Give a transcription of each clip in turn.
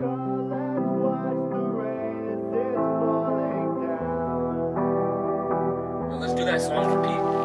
Let's do that song for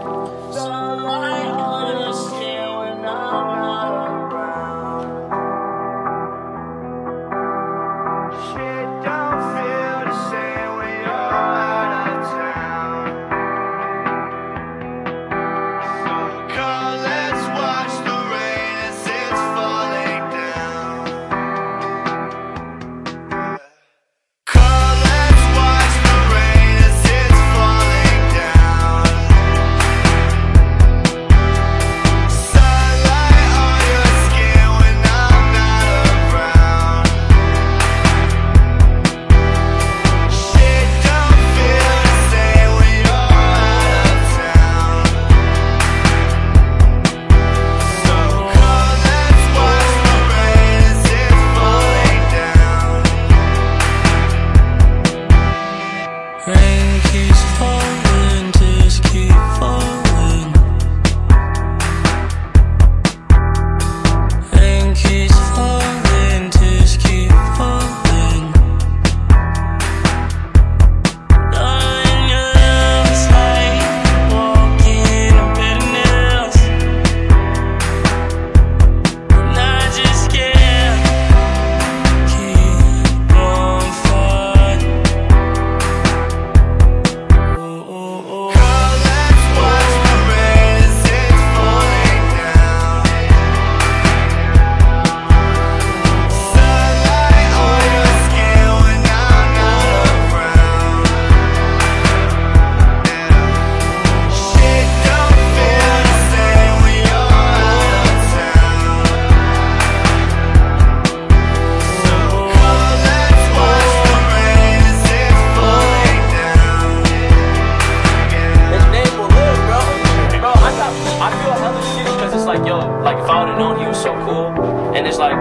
school, and it's like,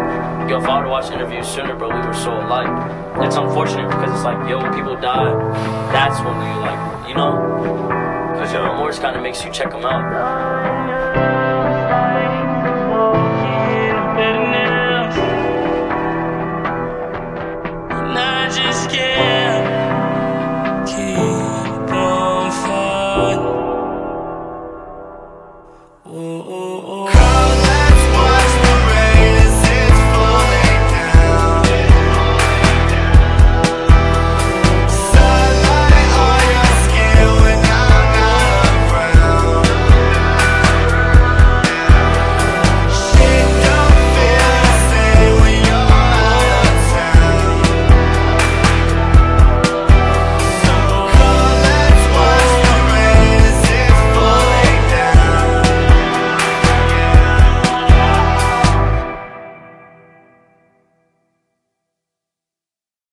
yo, if I would watch interviews sooner, bro, we were so alike. It's unfortunate because it's like, yo, when people die, that's when you like, you know, because your remorse kind of makes you check them out. oh, oh, oh.